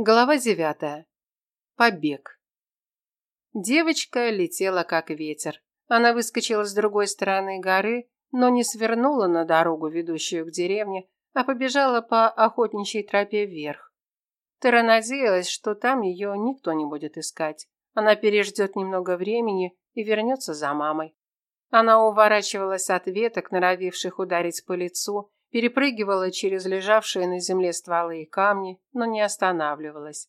Глава девятая. Побег. Девочка летела как ветер. Она выскочила с другой стороны горы, но не свернула на дорогу, ведущую к деревне, а побежала по охотничьей тропе вверх. Тера надеялась, что там ее никто не будет искать. Она переждет немного времени и вернется за мамой. Она уворачивалась от веток, норовивших ударить по лицу, перепрыгивала через лежавшие на земле стволы и камни, но не останавливалась.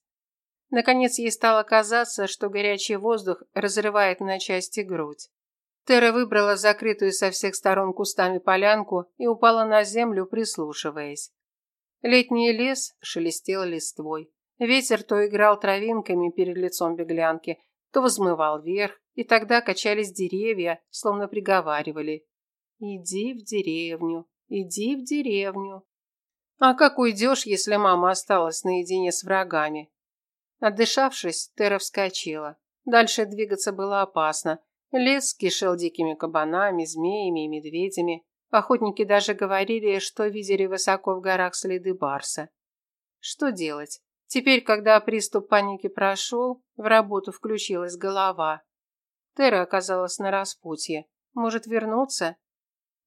Наконец ей стало казаться, что горячий воздух разрывает на части грудь. Тера выбрала закрытую со всех сторон кустами полянку и упала на землю, прислушиваясь. Летний лес шелестел листвой. Ветер то играл травинками перед лицом беглянки, то взмывал вверх, и тогда качались деревья, словно приговаривали «Иди в деревню, Иди в деревню. А как уйдешь, если мама осталась наедине с врагами? Отдышавшись, Тера вскочила. Дальше двигаться было опасно. Лес кишел дикими кабанами, змеями и медведями. Охотники даже говорили, что видели высоко в горах следы барса. Что делать? Теперь, когда приступ паники прошел, в работу включилась голова. Тера оказалась на распутье. Может вернуться?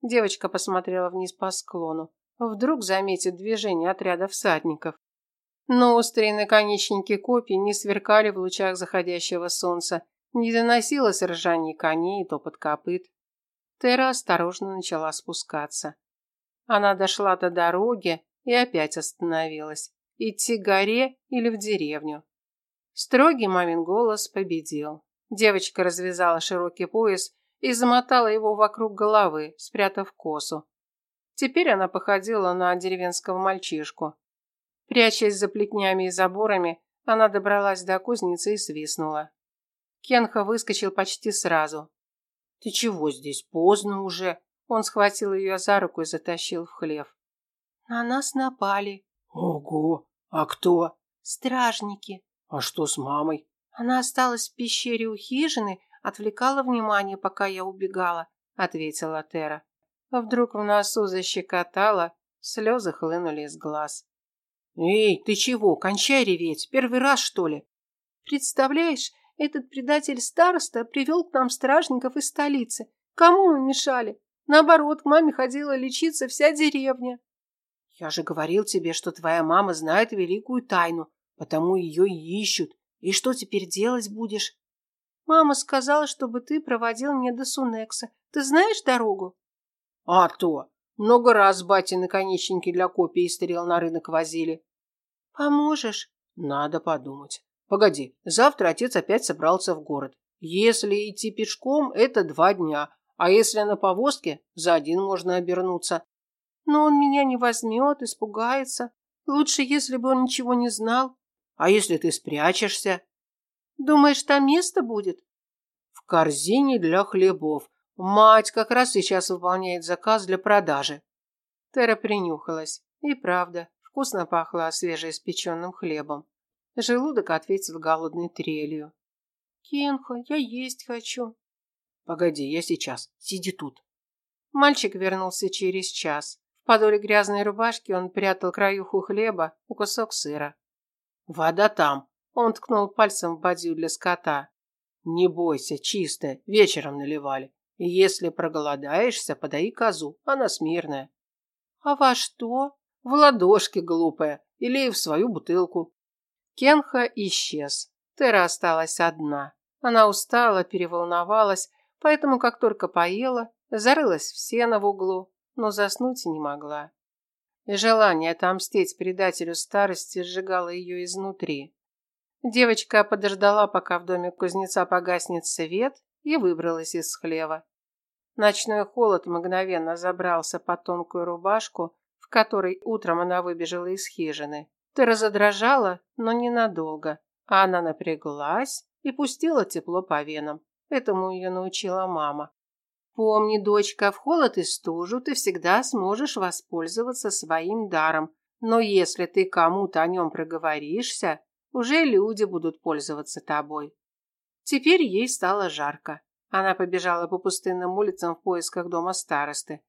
Девочка посмотрела вниз по склону. Вдруг заметит движение отряда всадников. Но острые наконечники копий не сверкали в лучах заходящего солнца, не доносилось ржание коней и топот копыт. Тера осторожно начала спускаться. Она дошла до дороги и опять остановилась. Идти к горе или в деревню? Строгий мамин голос победил. Девочка развязала широкий пояс и замотала его вокруг головы, спрятав косу. Теперь она походила на деревенского мальчишку. Прячась за плетнями и заборами, она добралась до кузницы и свистнула. Кенха выскочил почти сразу. «Ты чего здесь? Поздно уже!» Он схватил ее за руку и затащил в хлев. «На нас напали». «Ого! А кто?» «Стражники». «А что с мамой?» «Она осталась в пещере у хижины, отвлекала внимание, пока я убегала», — ответила Тера. Вдруг в носу защекотало, слезы хлынули из глаз. «Эй, ты чего? Кончай реветь! Первый раз, что ли?» «Представляешь, этот предатель-староста привел к нам стражников из столицы. Кому мы мешали? Наоборот, к маме ходила лечиться вся деревня». «Я же говорил тебе, что твоя мама знает великую тайну, потому ее и ищут. И что теперь делать будешь?» Мама сказала, чтобы ты проводил меня до Сунекса. Ты знаешь дорогу? А то. Много раз бати наконечники для копий и стрел на рынок возили. Поможешь? Надо подумать. Погоди, завтра отец опять собрался в город. Если идти пешком, это два дня, а если на повозке, за один можно обернуться. Но он меня не возьмет, испугается. Лучше, если бы он ничего не знал. А если ты спрячешься? Думаешь, там место будет? В корзине для хлебов. Мать как раз сейчас выполняет заказ для продажи. Тера принюхалась. И правда, вкусно пахло свежеиспеченным хлебом. Желудок ответил голодной трелью. Кенха, я есть хочу. Погоди, я сейчас. Сиди тут. Мальчик вернулся через час. В подоле грязной рубашки он прятал краюху хлеба и кусок сыра. Вода там, он ткнул пальцем в бадью для скота. Не бойся, чистая, вечером наливали. Если проголодаешься, подай козу, она смирная. А во что? В ладошки, глупая, или в свою бутылку. Кенха исчез. Тера осталась одна. Она устала, переволновалась, поэтому, как только поела, зарылась в сено в углу, но заснуть не могла. Желание отомстить предателю старости сжигало ее изнутри. Девочка подождала, пока в доме кузнеца погаснет свет, и выбралась из хлева. Ночной холод мгновенно забрался под тонкую рубашку, в которой утром она выбежала из хижины. Ты разодрожала, но ненадолго, а она напряглась и пустила тепло по венам. Этому ее научила мама. Помни, дочка, в холод и стужу ты всегда сможешь воспользоваться своим даром, но если ты кому-то о нем проговоришься, уже люди будут пользоваться тобой. Теперь ей стало жарко. Она побежала по пустынным улицам в поисках дома старосты.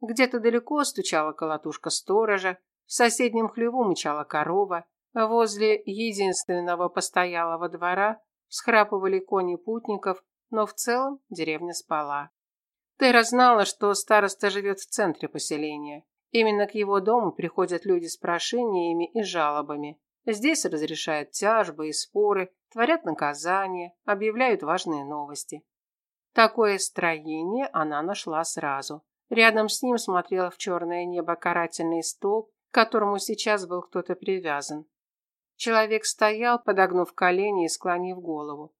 Где-то далеко стучала колотушка сторожа, в соседнем хлеву мычала корова, Возле единственного постоялого двора схрапывали кони путников, но в целом деревня спала. Тера знала, что староста живет в центре поселения. Именно к его дому приходят люди с прошениями и жалобами. Здесь разрешают тяжбы и споры, творят наказания, объявляют важные новости. Такое строение она нашла сразу. Рядом с ним смотрел в черное небо карательный столб, к которому сейчас был кто-то привязан. Человек стоял, подогнув колени и склонив голову.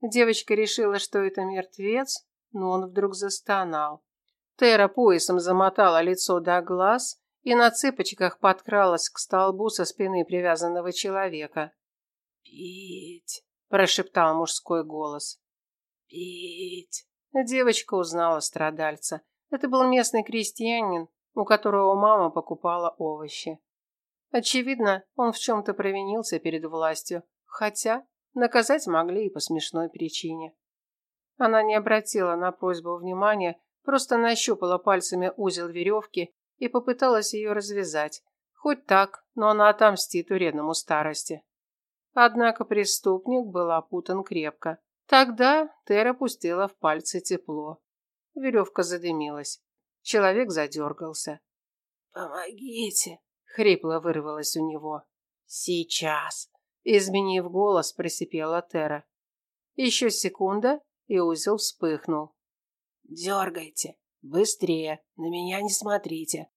Девочка решила, что это мертвец, но он вдруг застонал. Тера поясом замотала лицо до глаз и на цыпочках подкралась к столбу со спины привязанного человека. «Пить!» – прошептал мужской голос. «Пить!» Девочка узнала страдальца. Это был местный крестьянин, у которого мама покупала овощи. Очевидно, он в чем-то провинился перед властью, хотя наказать могли и по смешной причине. Она не обратила на просьбу внимания, просто нащупала пальцами узел веревки и попыталась ее развязать. Хоть так, но она отомстит вредному старости. Однако преступник был опутан крепко. Тогда Тера пустила в пальцы тепло. Веревка задымилась. Человек задергался. «Помогите!» — хрипло вырвалось у него. «Сейчас!» — изменив голос, просипела Тера. Еще секунда, и узел вспыхнул. «Дергайте! Быстрее! На меня не смотрите!»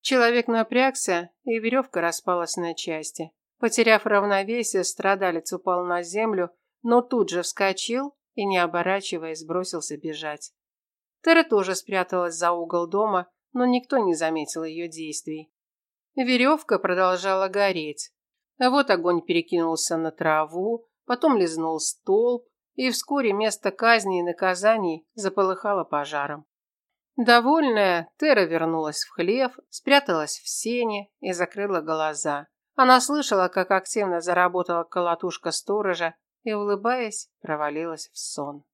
Человек напрягся, и веревка распалась на части. Потеряв равновесие, страдалец упал на землю, но тут же вскочил и, не оборачиваясь, бросился бежать. Тера тоже спряталась за угол дома, но никто не заметил ее действий. Веревка продолжала гореть. Вот огонь перекинулся на траву, потом лизнул столб, и вскоре место казни и наказаний заполыхало пожаром. Довольная, Тера вернулась в хлев, спряталась в сене и закрыла глаза. Она слышала, как активно заработала колотушка сторожа и, улыбаясь, провалилась в сон.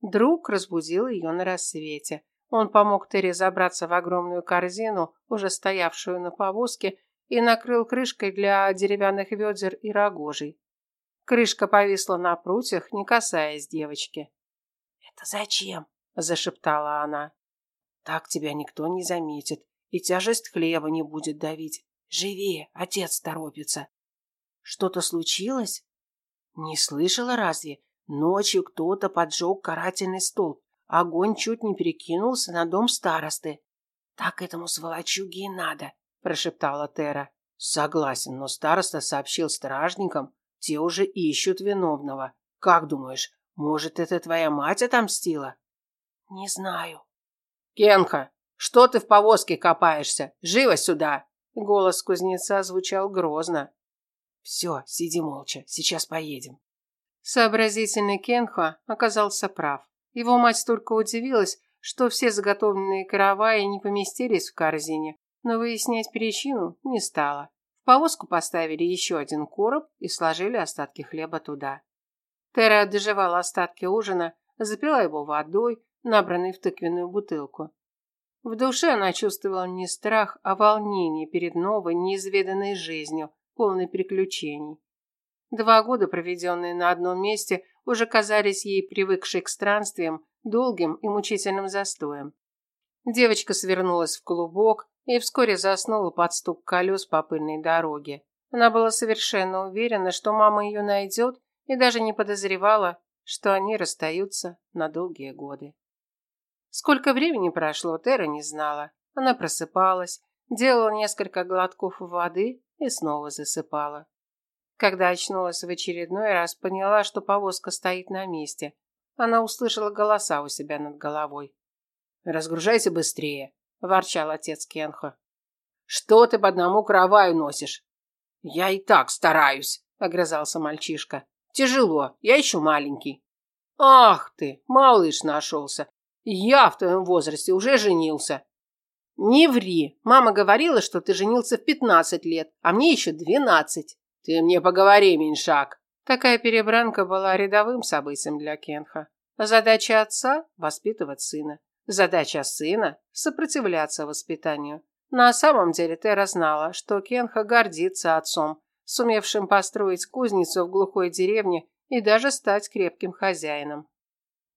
Друг разбудил ее на рассвете. Он помог Тере забраться в огромную корзину, уже стоявшую на повозке, и накрыл крышкой для деревянных ведер и рогожей. Крышка повисла на прутьях, не касаясь девочки. «Это зачем?» – зашептала она. «Так тебя никто не заметит, и тяжесть хлеба не будет давить. Живее, отец торопится». «Что-то случилось?» «Не слышала разве? Ночью кто-то поджег карательный столб. Огонь чуть не перекинулся на дом старосты. Так этому сволочуге и надо», – прошептала Тера. «Согласен, но староста сообщил стражникам, те уже ищут виновного. Как думаешь, может, это твоя мать отомстила? Не знаю. Кенха, что ты в повозке копаешься? Живо сюда. Голос кузнеца звучал грозно. Все, сиди молча, сейчас поедем. Сообразительный Кенха оказался прав. Его мать только удивилась, что все заготовленные караваи не поместились в корзине, но выяснять причину не стала повозку поставили еще один короб и сложили остатки хлеба туда. Тера доживала остатки ужина, запила его водой, набранной в тыквенную бутылку. В душе она чувствовала не страх, а волнение перед новой, неизведанной жизнью, полной приключений. Два года, проведенные на одном месте, уже казались ей привыкшей к странствиям, долгим и мучительным застоем. Девочка свернулась в клубок, и вскоре заснула под стук колес по пыльной дороге. Она была совершенно уверена, что мама ее найдет, и даже не подозревала, что они расстаются на долгие годы. Сколько времени прошло, Тера не знала. Она просыпалась, делала несколько глотков воды и снова засыпала. Когда очнулась в очередной раз, поняла, что повозка стоит на месте. Она услышала голоса у себя над головой. «Разгружайся быстрее», – ворчал отец Кенхо. «Что ты по одному кроваю носишь?» «Я и так стараюсь», – огрызался мальчишка. «Тяжело, я еще маленький». «Ах ты, малыш нашелся. Я в твоем возрасте уже женился». «Не ври. Мама говорила, что ты женился в пятнадцать лет, а мне еще двенадцать». «Ты мне поговори, меньшак». Такая перебранка была рядовым событием для Кенха. Задача отца – воспитывать сына. Задача сына – сопротивляться воспитанию. На самом деле Тера знала, что Кенха гордится отцом, сумевшим построить кузницу в глухой деревне и даже стать крепким хозяином.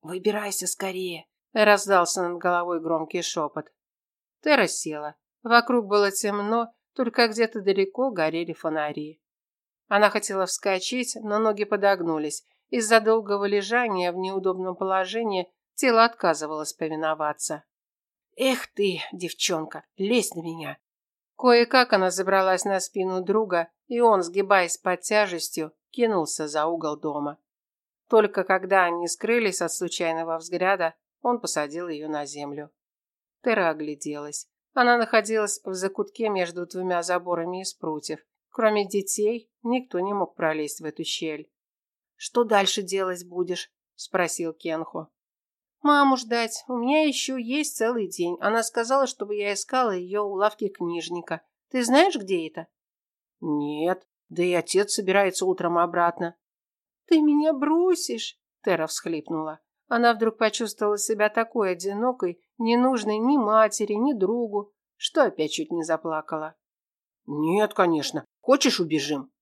«Выбирайся скорее!» – раздался над головой громкий шепот. Тера села. Вокруг было темно, только где-то далеко горели фонари. Она хотела вскочить, но ноги подогнулись. Из-за долгого лежания в неудобном положении тело отказывалось повиноваться. «Эх ты, девчонка, лезь на меня!» Кое-как она забралась на спину друга, и он, сгибаясь под тяжестью, кинулся за угол дома. Только когда они скрылись от случайного взгляда, он посадил ее на землю. Тера огляделась. Она находилась в закутке между двумя заборами из прутьев. Кроме детей, никто не мог пролезть в эту щель. «Что дальше делать будешь?» – спросил Кенхо. «Маму ждать. У меня еще есть целый день. Она сказала, чтобы я искала ее у лавки книжника. Ты знаешь, где это?» «Нет. Да и отец собирается утром обратно». «Ты меня бросишь?» – Тера всхлипнула. Она вдруг почувствовала себя такой одинокой, ненужной ни матери, ни другу, что опять чуть не заплакала. «Нет, конечно. Хочешь, убежим?»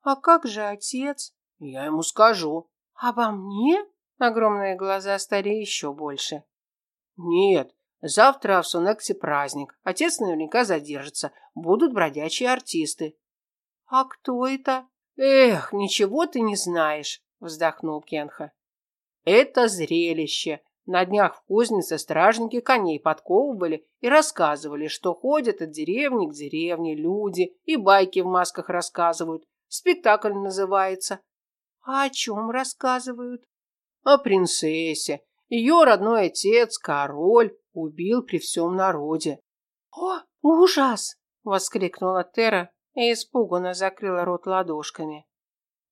«А как же отец?» «Я ему скажу». «Обо мне?» Огромные глаза стали еще больше. «Нет, завтра в Сунексе праздник. Отец наверняка задержится. Будут бродячие артисты». «А кто это?» «Эх, ничего ты не знаешь», – вздохнул Кенха. «Это зрелище. На днях в кузнице стражники коней подковывали и рассказывали, что ходят от деревни к деревне люди и байки в масках рассказывают. Спектакль называется». «А о чем рассказывают?» «О принцессе. Ее родной отец, король, убил при всем народе». «О, ужас!» – воскликнула Тера и испуганно закрыла рот ладошками.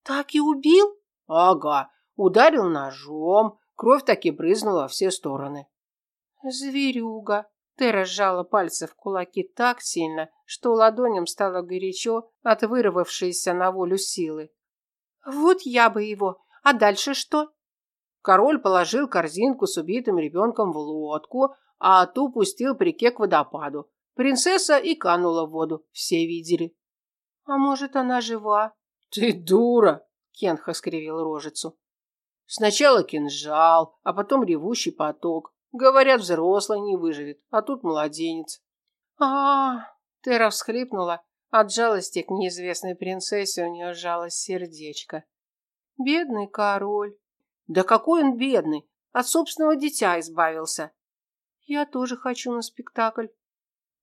«Так и убил?» «Ага, ударил ножом, кровь так и брызнула во все стороны». «Зверюга!» Тера сжала пальцы в кулаки так сильно, что ладоням стало горячо от вырвавшейся на волю силы. «Вот я бы его! А дальше что?» Король положил корзинку с убитым ребенком в лодку, а ту пустил по реке к водопаду. Принцесса и канула в воду, все видели. А может, она жива? Ты дура, Кенха скривил рожицу. Сначала кинжал, а потом ревущий поток. Говорят, взрослый не выживет, а тут младенец. А, -а, -а Тера всхлипнула. От жалости к неизвестной принцессе у нее сжалось сердечко. Бедный король. Да какой он бедный! От собственного дитя избавился. Я тоже хочу на спектакль.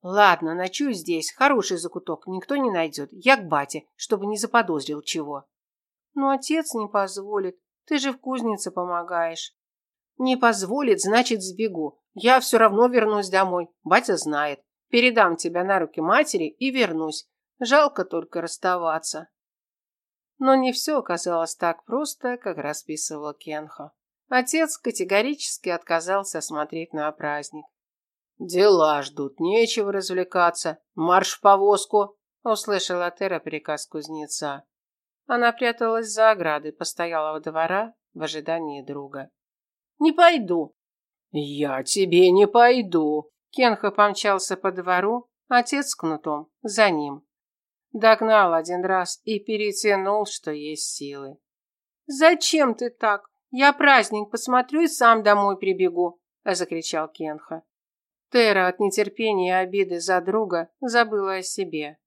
Ладно, ночую здесь. Хороший закуток, никто не найдет. Я к бате, чтобы не заподозрил чего. Но отец не позволит. Ты же в кузнице помогаешь. Не позволит, значит, сбегу. Я все равно вернусь домой. Батя знает. Передам тебя на руки матери и вернусь. Жалко только расставаться. Но не все оказалось так просто, как расписывал Кенхо. Отец категорически отказался смотреть на праздник. «Дела ждут, нечего развлекаться. Марш в повозку!» – услышала Тера приказ кузнеца. Она пряталась за оградой постоялого двора в ожидании друга. «Не пойду!» «Я тебе не пойду!» Кенха помчался по двору, отец с кнутом за ним. Догнал один раз и перетянул, что есть силы. «Зачем ты так? Я праздник посмотрю и сам домой прибегу!» – закричал Кенха. Тера от нетерпения и обиды за друга забыла о себе.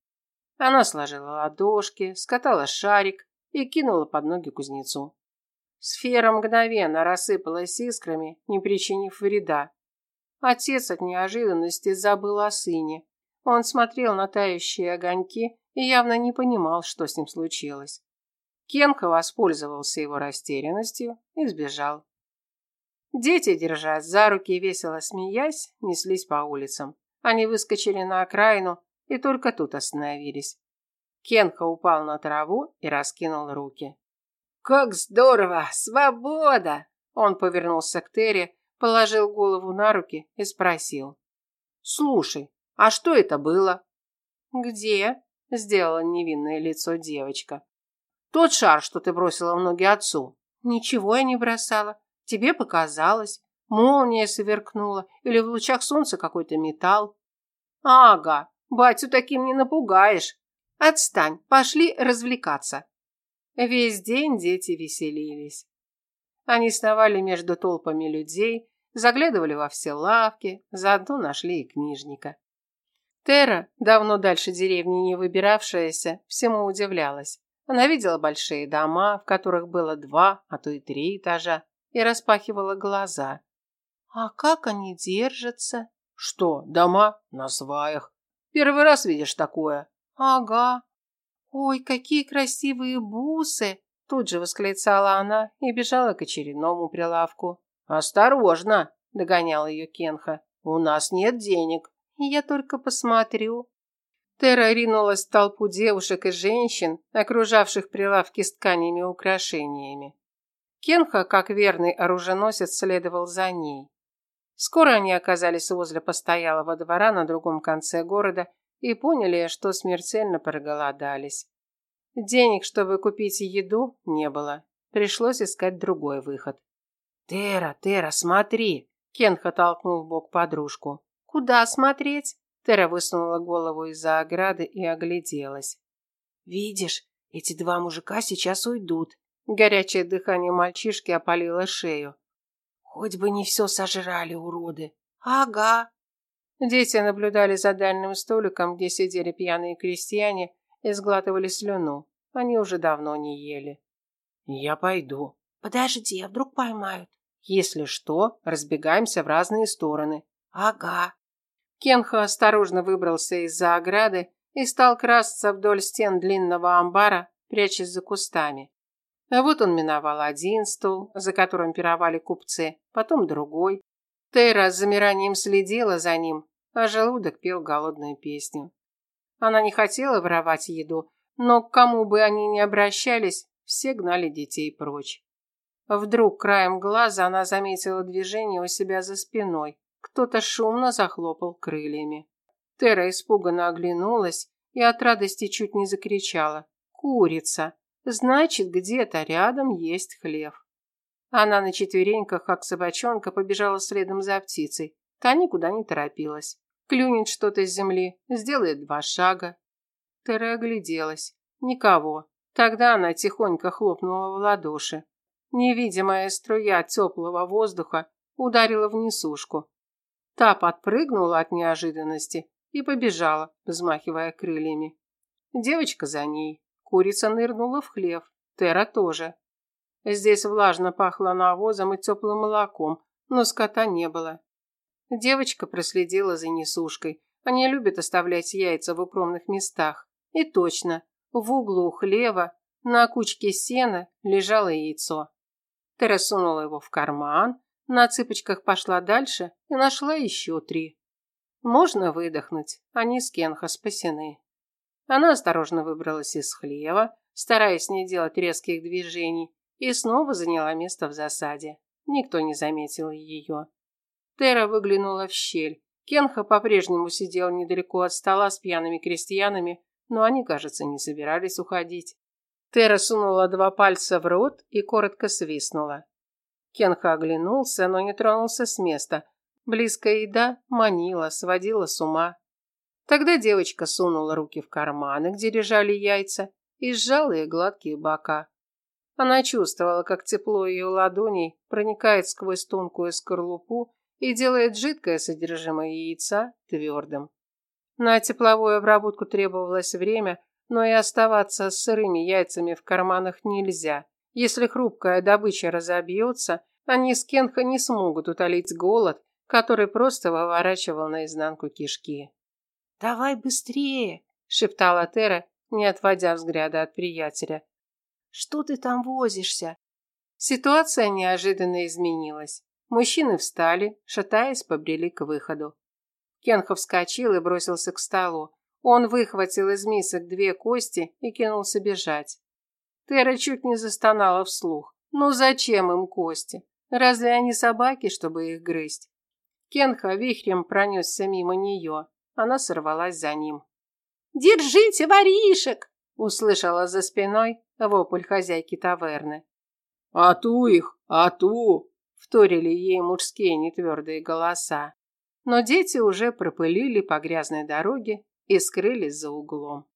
Она сложила ладошки, скатала шарик и кинула под ноги кузнецу. Сфера мгновенно рассыпалась искрами, не причинив вреда. Отец от неожиданности забыл о сыне. Он смотрел на тающие огоньки и явно не понимал, что с ним случилось. Кенка воспользовался его растерянностью и сбежал. Дети, держась за руки весело смеясь, неслись по улицам. Они выскочили на окраину и только тут остановились. Кенка упал на траву и раскинул руки. «Как здорово! Свобода!» Он повернулся к Терри, положил голову на руки и спросил. «Слушай, а что это было?» «Где?» – сделала невинное лицо девочка. «Тот шар, что ты бросила в ноги отцу». «Ничего я не бросала. Тебе показалось. Молния сверкнула, или в лучах солнца какой-то металл. Ага, батю таким не напугаешь. Отстань, пошли развлекаться. Весь день дети веселились. Они сновали между толпами людей, заглядывали во все лавки, заодно нашли и книжника. Тера, давно дальше деревни не выбиравшаяся, всему удивлялась. Она видела большие дома, в которых было два, а то и три этажа, и распахивала глаза. «А как они держатся?» «Что, дома? На сваях. Первый раз видишь такое?» «Ага. Ой, какие красивые бусы!» Тут же восклицала она и бежала к очередному прилавку. «Осторожно!» – догонял ее Кенха. «У нас нет денег». «Я только посмотрю». Тера ринулась в толпу девушек и женщин, окружавших прилавки с тканями и украшениями. Кенха, как верный оруженосец, следовал за ней. Скоро они оказались возле постоялого двора на другом конце города и поняли, что смертельно проголодались. Денег, чтобы купить еду, не было. Пришлось искать другой выход. «Тера, Тера, смотри!» Кенха толкнул в бок подружку. «Куда смотреть?» Тера высунула голову из-за ограды и огляделась. «Видишь, эти два мужика сейчас уйдут». Горячее дыхание мальчишки опалило шею. «Хоть бы не все сожрали, уроды». «Ага». Дети наблюдали за дальним столиком, где сидели пьяные крестьяне и сглатывали слюну. Они уже давно не ели. «Я пойду». «Подожди, а вдруг поймают?» Если что, разбегаемся в разные стороны. Ага. Кенха осторожно выбрался из-за ограды и стал красться вдоль стен длинного амбара, прячась за кустами. А вот он миновал один стол, за которым пировали купцы, потом другой. Тейра с замиранием следила за ним, а желудок пел голодную песню. Она не хотела воровать еду, но к кому бы они ни обращались, все гнали детей прочь. Вдруг краем глаза она заметила движение у себя за спиной. Кто-то шумно захлопал крыльями. Тера испуганно оглянулась и от радости чуть не закричала. «Курица! Значит, где-то рядом есть хлев». Она на четвереньках, как собачонка, побежала следом за птицей. Та никуда не торопилась. Клюнет что-то с земли, сделает два шага. Тера огляделась. Никого. Тогда она тихонько хлопнула в ладоши. Невидимая струя теплого воздуха ударила в несушку. Та подпрыгнула от неожиданности и побежала, взмахивая крыльями. Девочка за ней. Курица нырнула в хлев. Тера тоже. Здесь влажно пахло навозом и теплым молоком, но скота не было. Девочка проследила за несушкой. Они любят оставлять яйца в укромных местах. И точно, в углу хлева на кучке сена лежало яйцо. Тера сунула его в карман, на цыпочках пошла дальше и нашла еще три. Можно выдохнуть, они с Кенха спасены. Она осторожно выбралась из хлева, стараясь не делать резких движений, и снова заняла место в засаде. Никто не заметил ее. Тера выглянула в щель. Кенха по-прежнему сидел недалеко от стола с пьяными крестьянами, но они, кажется, не собирались уходить. Тера сунула два пальца в рот и коротко свистнула. Кенха оглянулся, но не тронулся с места. Близкая еда манила, сводила с ума. Тогда девочка сунула руки в карманы, где лежали яйца, и сжала их гладкие бока. Она чувствовала, как тепло ее ладоней проникает сквозь тонкую скорлупу и делает жидкое содержимое яйца твердым. На тепловую обработку требовалось время, но и оставаться с сырыми яйцами в карманах нельзя. Если хрупкая добыча разобьется, они с Кенха не смогут утолить голод, который просто выворачивал наизнанку кишки. «Давай быстрее!» – шептала Тера, не отводя взгляда от приятеля. «Что ты там возишься?» Ситуация неожиданно изменилась. Мужчины встали, шатаясь, побрели к выходу. Кенхов вскочил и бросился к столу. Он выхватил из мисок две кости и кинулся бежать. Тера чуть не застонала вслух. Ну зачем им кости? Разве они собаки, чтобы их грызть? Кенха вихрем пронесся мимо нее. Она сорвалась за ним. «Держите воришек!» услышала за спиной вопль хозяйки таверны. «Ату их! Ату!» вторили ей мужские нетвердые голоса. Но дети уже пропылили по грязной дороге и скрылись за углом.